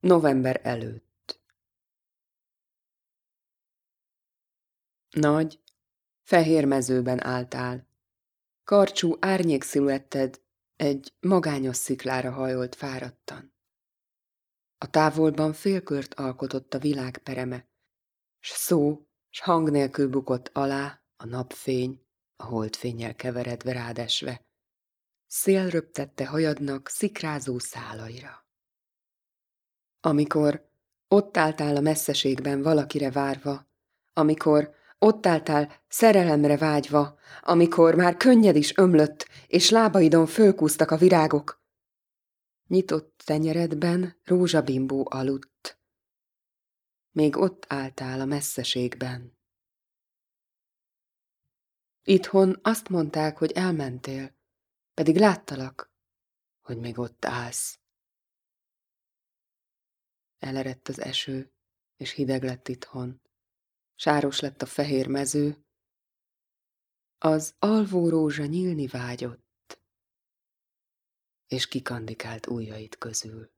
November előtt. Nagy, fehér mezőben álltál. Karcsú árnyék sziluetted egy magányos sziklára hajolt fáradtan. A távolban félkört alkotott a világ pereme, s szó, s hang nélkül bukott alá a napfény, a holdfényel keveredve rádesve. Szél röptette hajadnak szikrázó szálaira. Amikor ott álltál a messzeségben valakire várva, amikor ott álltál szerelemre vágyva, amikor már könnyed is ömlött, és lábaidon fölkúztak a virágok. Nyitott tenyeredben rózsabimbó aludt. Még ott álltál a messzeségben. Itthon azt mondták, hogy elmentél, pedig láttalak, hogy még ott állsz. Elerett az eső, és hideg lett itthon. Sáros lett a fehér mező. Az alvó rózsa nyílni vágyott, és kikandikált ujjait közül.